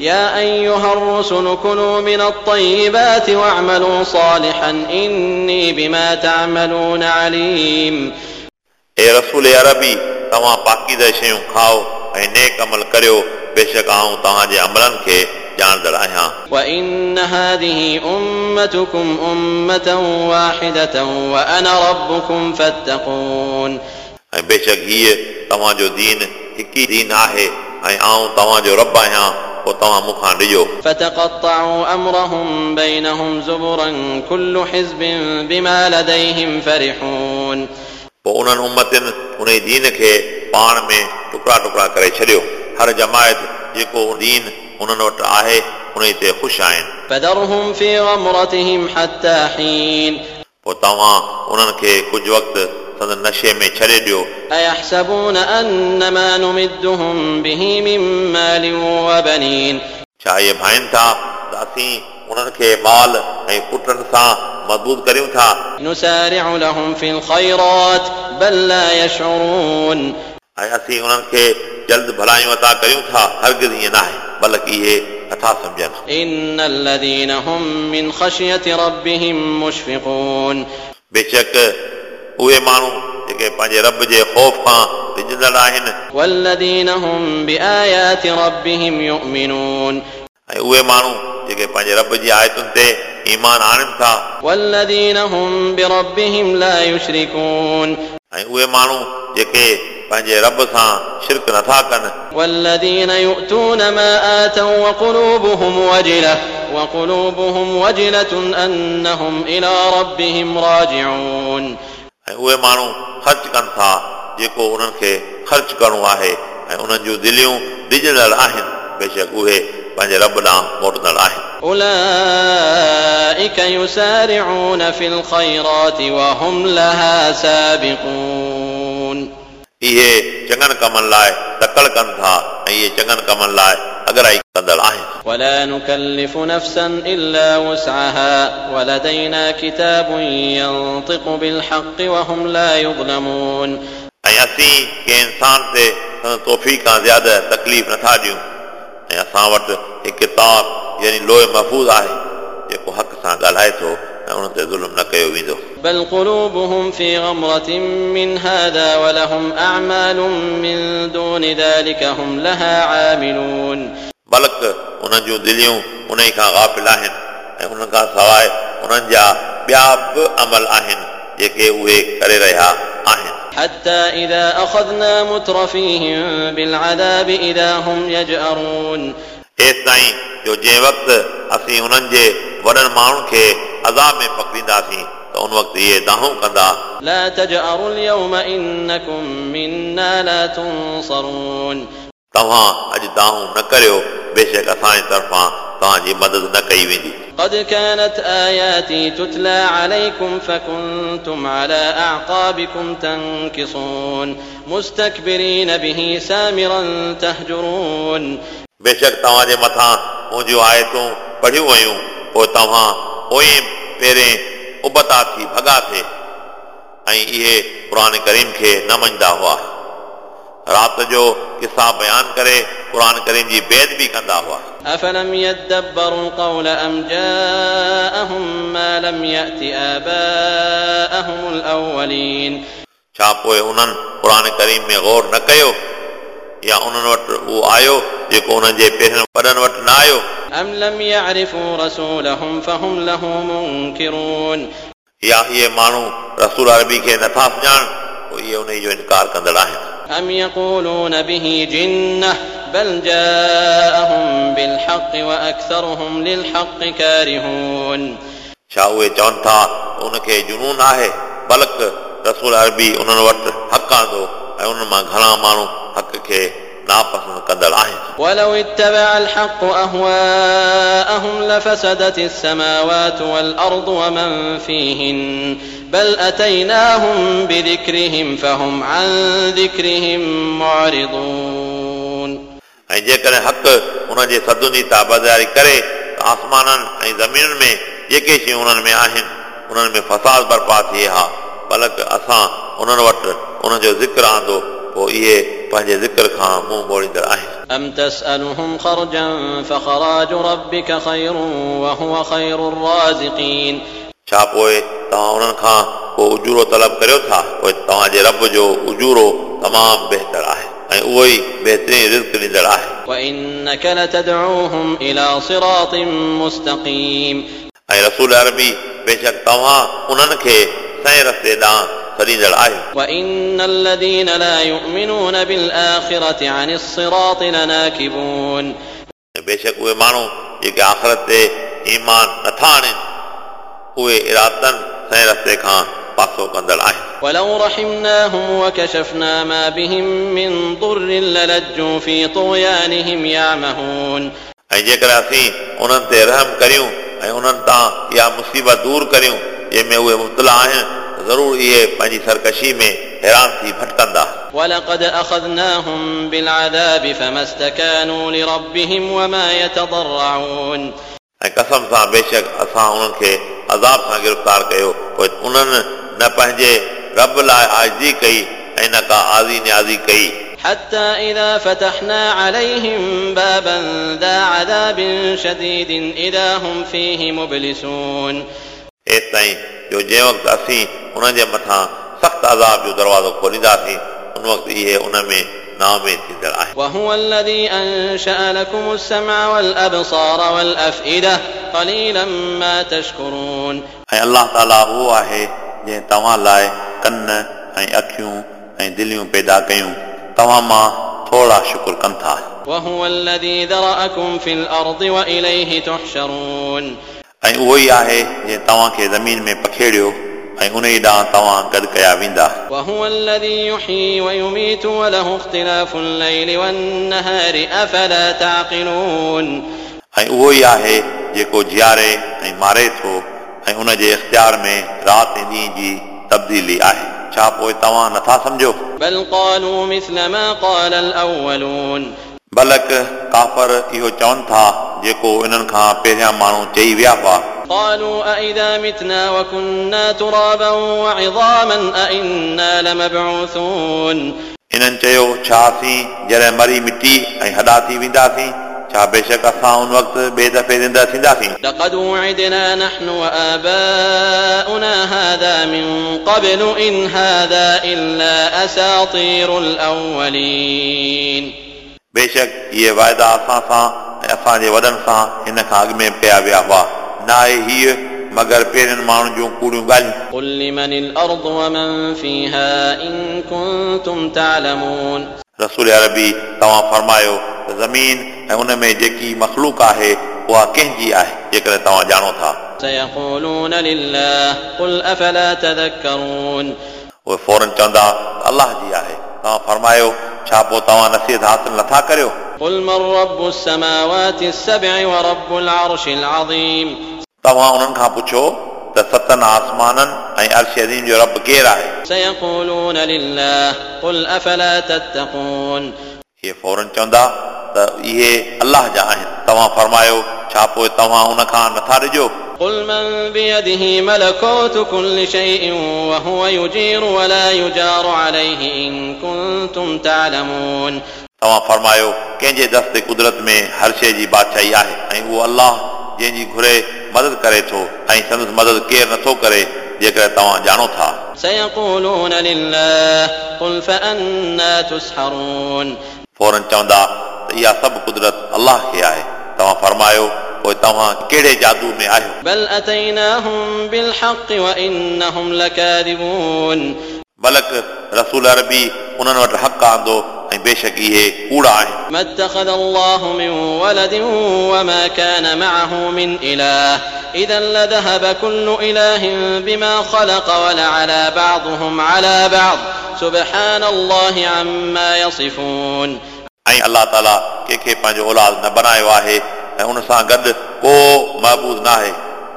يا أيها الرسل كلوا من الطيبات واعملوا صالحا إني بما تعملون عليم. اے رسول عربی عربي تما پاکیزه شيون کھاؤ اے نیک عمل کرو بے شک آؤں توهان جي عملن کے جان ڄاڻندڙ آهيان وان هذه امتكم امه واحدة وأنا ربكم فاتقون اے بے شک یہ توهان جو دين هڪ دین آهي اے آؤں توهان جو رب آهيان आहियां पोइ तव्हां मूंखां ॾिजो فتقطعوا أمرهم بينهم زبرا كل حزب بما لديهم فرحون पोइ उन्हनि उमतनि उन ई दीन खे पाण में टुकड़ा टुकड़ा करे छॾियो हर जमायत जेको दीन उन्हनि वटि आहे उन ई ते ख़ुशि आहिनि فذرهم في غمرتهم حتى حين पोइ तव्हां उन्हनि खे कुझु वक़्तु संदन नशे में छॾे ॾियो أيحسبون أن ما نمدهم به من مال وبنين छा इहे भाइनि था त असीं उन्हनि खे माल ऐं पुटनि सां मज़बूत करियूं था نسارع لهم في الخيرات بل لا يشعرون ऐं असीं उन्हनि खे जल्द भलायूं अता करियूं था हरगिज़ ईअं न आहे बल्कि इहे नथा सम्झनि إن الذين هم من خشية ربهم مشفقون बेशक उहे माण्हू जेके पंहिंजे रब जे ख़ौफ़ खां रिझंदड़ आहिनि والذين هم بآيات ربهم يؤمنون ऐं उहे माण्हू जेके पंहिंजे रब जी आयतुनि ते ईमान आणनि था والذين هم بربهم لا يشركون ऐं उहे माण्हू जेके पंहिंजे रब सां शिरक नथा कनि والذين يؤتون ما آتوا وقلوبهم وجلة وقلوبهم وجلة أنهم إلى ربهم راجعون ऐं उहे माण्हू ख़र्च कनि था जेको उन्हनि खे ख़र्च करिणो आहे ऐं उन्हनि जूं दिलियूं डिॼंदड़ आहिनि बेशक उहे पंहिंजे रब ॾांहुं मोटंदड़ आहिनि أولئك يسارعون في الخيرات وهم لها سابقون इहे चङनि कमनि लाइ तकड़ कनि था ऐं इहे चङनि कमनि लाइ अगराई कंदड़ आहिनि ولا نكلف نفسا إلا وسعها ولدينا كتاب ينطق بالحق وهم لا يظلمون ऐं असीं कंहिं इंसान ते संदन तोहफ़ी खां ज़्यादा तकलीफ़ नथा ॾियूं ऐं असां वटि हिकु किताब यानी लोह महफ़ूज़ आहे जेको हक़ सां ॻाल्हाए थो ऐं उन ते ज़ुल्म न कयो वेंदो بل قلوبهم في غمرة من هذا ولهم أعمال من دون ذلك هم لها عاملون बल्क उन्हनि जूं दिलियूं उन ई खां गाफ़िल आहिनि ऐं उन्हनि खां सवाइ उन्हनि जा ॿिया बि अमल आहिनि जेके उहे करे रहिया आहिनि حتى إذا أخذنا مترفيهم بالعذاب إذا هم يجأرون हेसि ताईं जो जंहिं वक़्तु असीं उन्हनि जे वॾनि माण्हुनि खे अज़ाब में पकड़ींदासीं त उन वक़्तु इहे दाहूं कंदा لا تجأروا اليوم إنكم منا لا تنصرون तव्हां अॼु दाहूं न करियो बेशक असांजे तरफ़ां तव्हांजी मदद न कई वेंदी قد كانت آياتي تتلى عليكم فكنتم على أعقابكم تنكصون مستكبرين به سامرا تهجرون बेशक तव्हांजे मथां मुंहिंजूं आयतूं पढ़ियूं वयूं पोइ तव्हां पोइ पहिरें उबता थी भॻा थिए ऐं इहे क़ुर करीम खे न मञंदा हुआ राति जो किसा बयानु करे क़ुर करीम जी बेदबी कंदा हुआ أفلم يدبروا القول أم جاءهم ما لم يأت آباءهم الأولين छा पोइ उन्हनि क़ुर करीम में गौर न कयो या उन्हनि वटि उहो आयो जेको उन्हनि जे पहिरियों वॾनि वटि न आयो أم لم يعرفوا رسولهم فهم له منكرون या इहे माण्हू रसूल अरबी खे नथा सुञाणनि पोइ इहे उन जो इनकार कंदड़ आहिनि أم يقولون به جنة بل جاءهم بالحق وأكثرهم للحق كارهون छा उहे चवनि था उनखे जुनून आहे बल्क रसूल अरबी उन्हनि वटि हक़ आंदो ऐं उन्हनि मां घणा माण्हू हक़ खे नापसंद कंदड़ आहिनि ولو اتبع الحق أهواءهم لفسدت السماوات والأرض ومن فيهن بل أتيناهم بذكرهم فهم عن ذكرهم معرضون ऐं जेकॾहिं हक़ उन जे सदुनि जी ताबादारी करे त आसमाननि ऐं ज़मीनुनि में जेके शयूं उन्हनि में आहिनि उन्हनि में फसाद बर्पा थिए हा बल्कि असां उन्हनि वटि उन जो ज़िक्र आंदो पोइ इहे पंहिंजे ज़िक्र खां मुंहुं मोड़ींदड़ आहिनि أم تسألهم خرجا فخراج ربك خير وهو خير الرازقين छा पोइ तव्हां उन्हनि खां को उजूरो तलब करियो था पोइ तव्हांजे रब जो उजूरो तमामु बहितर आहे ऐं उहो ई बहितरीन रिज़्क ॾींदड़ आहे وإنك لتدعوهم إلى صراط مستقيم ऐं रसूल अरबी बेशक तव्हां उन्हनि खे सही रस्ते ॾांहुं सॾींदड़ आहियो وإن الذين لا يؤمنون بالآخرة عن الصراط لناكبون ऐं बेशक उहे माण्हू जेके आख़िरत ते ईमान नथा आणनि उहे इरादनि सही रस्ते खां पासो कंदड़ आहिनि ولو رحمناهم وكشفنا ما بهم من ضر للجوا في طغيانهم يعمهون ऐं जेकर असीं उन्हनि ते रहम करियूं ऐं उन्हनि तां इहा मुसीबत दूर करियूं जंहिंमें उहे मुब्तला आहिनि ज़रूरु इहे पंहिंजी सरकशी में हैरान थी भटकंदा ولقد أخذناهم بالعذاب فما استكانوا لربهم وما يتضرعون ऐं कसम सां बेशक असां उन्हनि खे अज़ाब सां गिरफ़्तार कयो पोइ उन्हनि न पंहिंजे रब लाइ आज़ी कई ऐं न का आज़ी न्याज़ी कई حتى إذا فتحنا عليهم بابا ذا عذاب شديد إذا هم فيه مبلسون हेसि ताईं जो जंहिं वक़्तु असीं उन्हनि जे मथां सख़्तु अज़ाब जो दरवाज़ो खोलींदासीं उन वक़्तु इहे उन में नामे थींदड़ आहिनि وهو الذي أنشأ لكم السمع والأبصار والأفئدة قليلا ما تشكرون ऐं अलाह ताला उहो आहे जंहिं तव्हां लाइ कन ऐं अखियूं ऐं दिलियूं पैदा कयूं तव्हां मां थोरा शुकुर कनि था وهو الذي ذرأكم في الأرض وإليه تحشرون ۽ اهو ئي آهي جنهن توهان کي زمين ۾ پکيڙيو ۽ ان ئي ڏانهن توهان گڏ ڪيا ويندا. ۽ اهو ئي آهي جيڪو جيئاري ۽ ماري ٿو ۽ ان جي اختيار ۾ رات ۽ ڏينهن جي تبديلي آهي. ڇا پوءِ توهان نٿا سمجهو؟ بل قالوا مثل ما قال الأولون बलक काफ़र इहो चवनि था जेको इन्हनि खां पहिरियां माण्हू चई विया हुआ قالوا أئذا متنا وكنا ترابا وعظاما أئنا لمبعوثون इन्हनि चयो छा असीं जॾहिं मरी मिटी ऐं हॾा थी वेंदासीं छा बेशक असां उन वक़्तु ॿिए दफ़े ज़िंदा थींदासीं لقد وعدنا نحن وآباؤنا هذا من قبل إن هذا إلا أساطير الأولين बेशक इहे वाइदा असां सां ऐं असांजे वॾनि सां हिन खां अॻु में कया विया हुआ न आहे हीअ मगर पहिरियनि माण्हुनि जूं कूड़ियूं ॻाल्हियूं قل لمن الأرض ومن فيها إن كنتم تعلمون रसूल अरबी तव्हां फरमायो त ज़मीन ऐं उन में जेकी मख़लूक आहे उहा कंहिंजी आहे जेकॾहिं तव्हां ॼाणो था سيقولون لله قل أفلا تذكرون उहे फौरन चवंदा त अलाह जी आहे तव्हां फरमायो छा पोइ तव्हां नसीहत हासिल नथा करियो قل من رب السماوات السبع ورب العرش العظيم तव्हां उन्हनि खां पुछो त सतनि आसमाननि ऐं अर्श अज़ीम जो रब केरु आहे سيقولون لله قل أفلا تتقون इहे फौरन चवंदा त इहे अलाह जा आहिनि तव्हां फरमायो छा पोइ तव्हां उन खां नथा ॾिजो قل من بيده ملكوت كل شيء وهو يجير ولا يجار عليه إن كنتم تعلمون तव्हां फरमायो कंहिंजे दस्ते कुदरत में हर शइ जी बादशाही आहे ऐं उहो अलाह जंहिंजी घुरे मदद करे थो ऐं संदसि मदद केरु नथो करे जेकॾहिं तव्हां ॼाणो था سيقولون لله قل فأنا تسحرون फौरन चवंदा त इहा सभु कुदरत अलाह खे आहे तव्हां फरमायो पोइ तव्हां कहिड़े जादू में आहियो بل أتيناهم بالحق وإنهم لكاذبون बलक रसूल अरबी उन्हनि वटि हक़ आंदो ऐं बेशक इहे कूड़ा आहिनि ما اتخذ الله من ولد وما كان معه من إله إذا لذهب كل إله بما خلق ولعلى بعضهم على بعض سبحان الله عما يصفون ऐं अलाह ताला कंहिंखे पंहिंजो औलाद न बनायो आहे ऐं उन सां गॾु को महबूद न आहे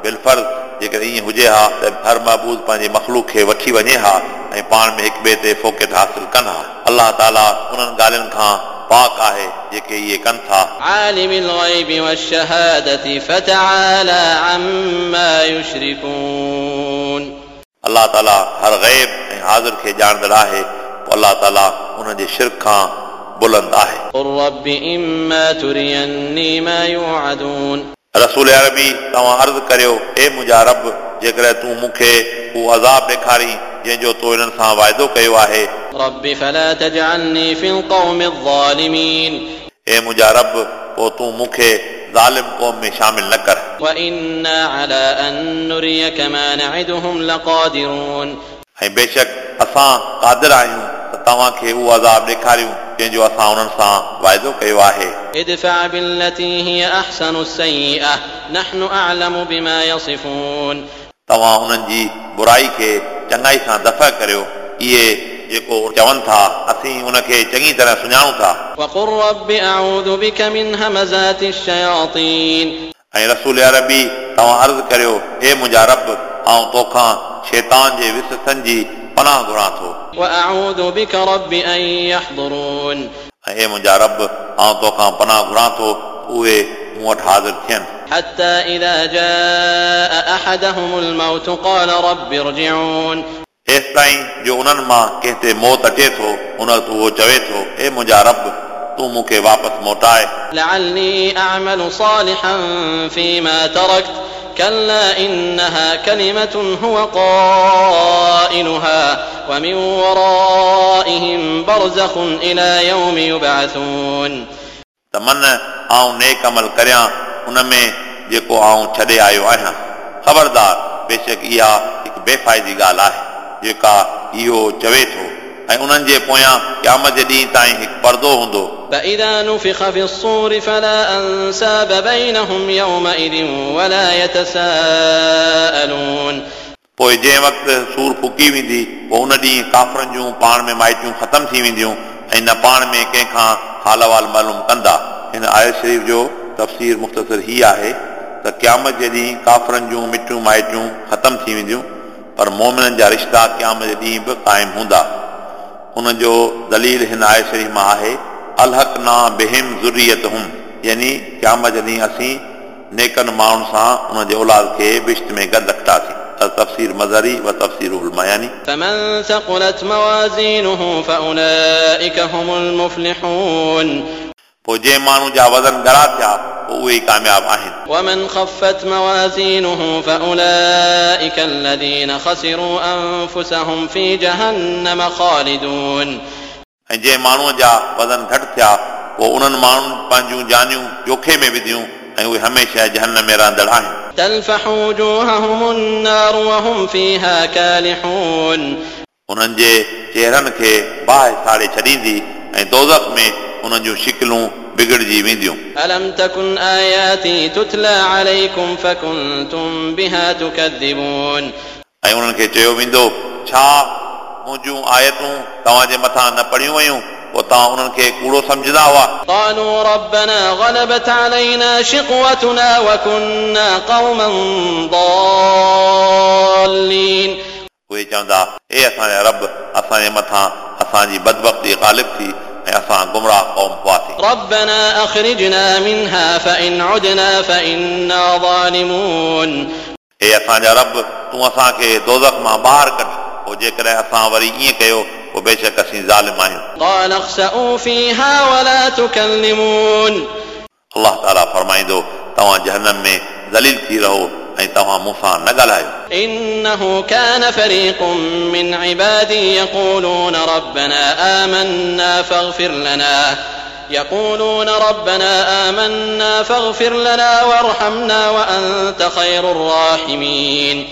बिलफर्ज़ जेकर ईअं हुजे हा त हर महबूद पंहिंजे मख़लूक खे वठी वञे हा ऐं पाण में हिक ॿिए ते फ़ोकियत हासिल कनि हा अलाह ताला उन्हनि ॻाल्हियुनि खां पाक आहे जेके इहे कनि था عالم الغيب والشهادة فتعالى عما يشركون अलाह ताला हर ग़ैब ऐं हाज़िर खे ॼाणंदड़ आहे पोइ अलाह ताला उन जे शिरक खां बुलंद आहे قل رب إما تريني ما يوعدون रसूल अरबी तव्हां अर्ज़ु करियो हे मुंहिंजा रब जेकॾहिं तूं मूंखे उहो अज़ाब ॾेखारी जंहिंजो तो हिननि सां वाइदो कयो आहे رب فلا تجعلني في القوم الظالمين हे मुंहिंजा रब पोइ तूं मूंखे ज़ालिम क़ौम में शामिल न कर وإنا على أن نريك ما نعدهم لقادرون ऐं बेशक असां क़ादिर आहियूं त तव्हांखे उहो अज़ाब ॾेखारियूं जंहिंजो असां उन्हनि सां वाइदो कयो आहे ادفع بالتي هي أحسن السيئة نحن أعلم بما يصفون तव्हां उन्हनि जी बुराई खे चङाई सां दफ़ा करियो इहे जेको चवनि था असीं उनखे चङी तरह सुञाणूं था وقل رب أعوذ بك من همزات الشياطين ऐं रसूल अरबी तव्हां अर्ज़ु करियो हे मुंहिंजा रब ऐं तोखां शैतान जे विससनि जी पनाह घुरां थो وأعوذ بك رب أن يحضرون ऐं हे मुंहिंजा रब ऐं तोखां पनाह घुरां थो उहे मूं वटि हाज़िर थियनि حتى إذا جاء أحدهم الموت قال رب ارجعون हेसि ताईं जो उन्हनि मां कंहिं ते मौत अचे थो उन वक़्तु उहो चवे थो हे मुंहिंजा रब तूं मूंखे वापसि मोटाए لعلي أعمل صالحا فيما تركت كلا إنها كلمة هو قائلها ومن ورائهم برزخ إلى يوم يبعثون त मन आऊं नेक अमल करियां उन में जेको आऊं छॾे आयो आहियां ख़बरदार बेशक इहा हिकु बेफ़ाइदी ॻाल्हि आहे जेका इहो चवे थो ऐं उन्हनि जे पोयां क़यामत जे ॾींहं ताईं हिकु परदो हूंदो فإذا نفخ في الصور فلا أنساب بينهم يومئذ ولا يتساءلون पोइ जंहिं वक़्तु सूर फूकी वेंदी पोइ उन ॾींहुं काफ़रनि जूं पाण में माइटियूं ख़तमु थी वेंदियूं ऐं न पाण में कंहिंखां हाल वाल मालूम कंदा हिन आयत शरीफ़ जो तफ़सीर मुख़्तसिर ही आहे त क़यामत जे ॾींहुं काफ़रनि जूं मिटियूं माइटियूं ख़तमु थी वेंदियूं पर मोमिननि जा रिश्ता क़यामत जे ॾींहुं बि क़ाइमु हूंदा उन जो दलील हिन आयत शरीफ़ मां आहे अलहक ना बेहिम ज़ुरियत हुम यानी क़यामत जे ॾींहुं असीं नेकनि माण्हुनि सां उन जे औलाद खे बिश्त में गॾु रखंदासीं तफ़सीर मज़हरी व तफ़सीर मयानी فمن ثقلت موازينه فأولئك هم المفلحون पोइ जंहिं माण्हू जा वज़न ॻरा थिया पोइ उहे ई कामयाबु आहिनि ومن خفت موازينه فأولئك الذين خسروا أنفسهم في جهنم خالدون ऐं जंहिं माण्हूअ जा वज़न घटि थिया पोइ उन्हनि माण्हुनि पंहिंजूं जानियूं जोखे में विधियूं ऐं उहे हमेशह जहन में रहंदड़ आहिनि تلفح وجوههم النار وهم فيها كالحون उन्हनि जे चेहरनि खे बाहि साड़े छॾींदी ऐं दोज़ख में उन्हनि जूं शिकिलूं बिगड़जी वेंदियूं ألم تكن آياتي تتلى عليكم فكنتم بها تكذبون ऐं उन्हनि खे चयो वेंदो छा मुंहिंजूं आयतूं तव्हांजे मथां न पढ़ियूं वयूं पोइ तव्हां उन्हनि खे कूड़ो सम्झंदा हुआ قالوا ربنا غلبت علينا شقوتنا وكنا قوما ضالين उहे चवंदा हे असांजा रब असांजे मथां असांजी बदबख्ती ग़ालिब थी ऐं असां गुमराह क़ौम हुआसीं ربنا أخرجنا منها فإن عدنا فإنا ظالمون हे असांजा रब तूं असांखे दोज़ख मां ॿाहिरि कढ पोइ जेकॾहिं असां वरी ईअं कयो पोइ बेशक असीं ज़ालिम आहियूं قال اخسئوا فيها ولا تكلمون अलाह ताला फरमाईंदो तव्हां जहनम में ज़लील थी रहो ऐं तव्हां मूंसां न ॻाल्हायो إنه كان فريق من عبادي يقولون ربنا آمنا فاغفر لنا يقولون ربنا آمنا فاغفر لنا وارحمنا وأنت خير الراحمين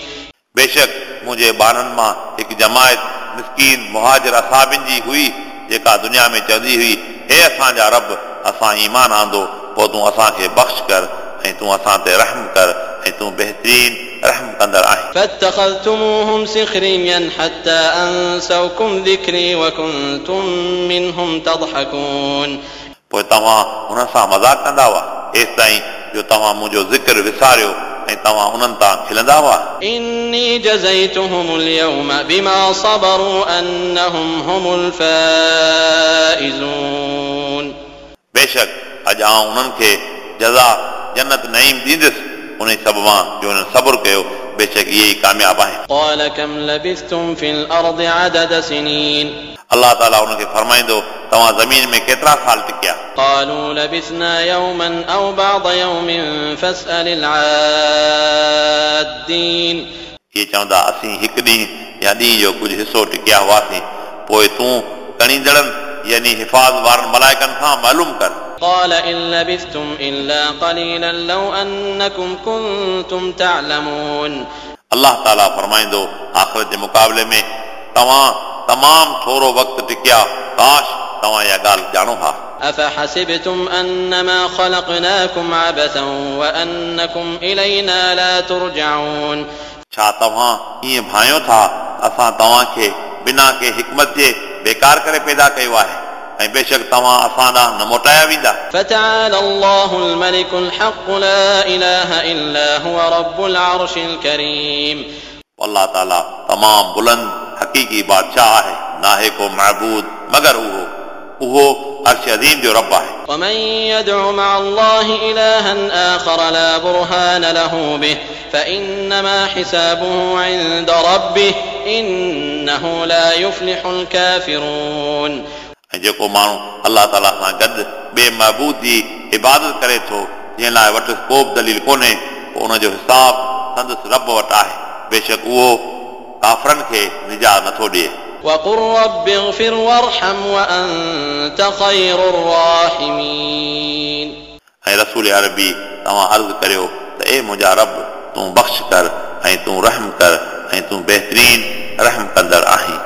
बेशक मुंहिंजे ॿारनि मां हिकु जमायत मिसकीन मुहाजिर असाबिन जी हुई जेका दुनिया में चवंदी हुई हे असांजा रब असां ईमान आंदो पोइ तूं असांखे बख़्श कर ऐं तूं असां ते रहम कर ऐं तूं बहितरीन रहम कंदड़ आहीं فاتخذتموهم سخريا حتى أنسوكم ذكري وكنتم منهم تضحكون पोइ तव्हां हुन सां मज़ाक कंदा हुआ हेसि ताईं जो तव्हां मुंहिंजो ज़िक्र विसारियो ऐं तव्हां उन्हनि तां खिलंदा हुआ إني جزيتهم اليوم بما صبروا أنهم هم الفائزون बेशक अॼु आउं उन्हनि खे जज़ा जन्नत नईम ॾींदुसि उन सबबां जो हुननि सबुर कयो बेशक इहे ई कामयाबु आहिनि قال كم لبثتم في الأرض عدد سنين अलाह ताला हुनखे फरमाईंदो तव्हां ज़मीन में केतिरा साल टिकिया قالوا لبثنا يوما أو بعض يوم فاسأل العادين इहे चवंदा असीं हिकु ॾींहुं या ॾींहं जो कुझु हिसो टिकिया हुआसीं पोइ तूं कणींदड़नि यानी हिफ़ाज़ वारनि मलाइकनि खां मालूम कर قال إن لبثتم إلا قليلا لو أنكم كنتم تعلمون अलाह ताला फरमाईंदो आख़िरत जे मुक़ाबले में तव्हां तमामु थोरो वक़्तु टिकिया काश तव्हां इहा ॻाल्हि ॼाणो हा أفحسبتم أنما خلقناكم عبثا وأنكم إلينا لا ترجعون छा तव्हां ईअं भायो था असां तव्हांखे बिना के हिकमत जे बेकार करे पैदा कयो आहे ऐं बेशक तव्हां असां ॾांहुं न मोटाया वेंदा فتعالى الله الملك الحق لا إله إلا هو رب العرش الكريم अलाह ताला तमामु बुलंद हक़ीक़ी बादशाह आहे नाहे को महबूद मगर उहो उहो अर्श अज़ीम जो रब आहे ومن يدع مع الله إلها آخر لا برهان له به فإنما حسابه عند ربه إنه لا يفلح الكافرون ऐं जेको माण्हू अलाह ताला सां गॾु ॿिए महबूद जी इबादत करे थो जंहिं लाइ वटि को बि दलील कोन्हे पोइ उनजो हिसाब संदसि रब वटि आहे बेशक उहो काफ़रनि खे निजात नथो ॾिए وقل رب اغفر وارحم وأنت خير الراحمين ऐं रसूल अरबी तव्हां अर्ज़ु करियो त ए मुंहिंजा रब तूं बख़्श कर ऐं तूं रहम कर ऐं तूं बहितरीन रहम कंदड़ आहीं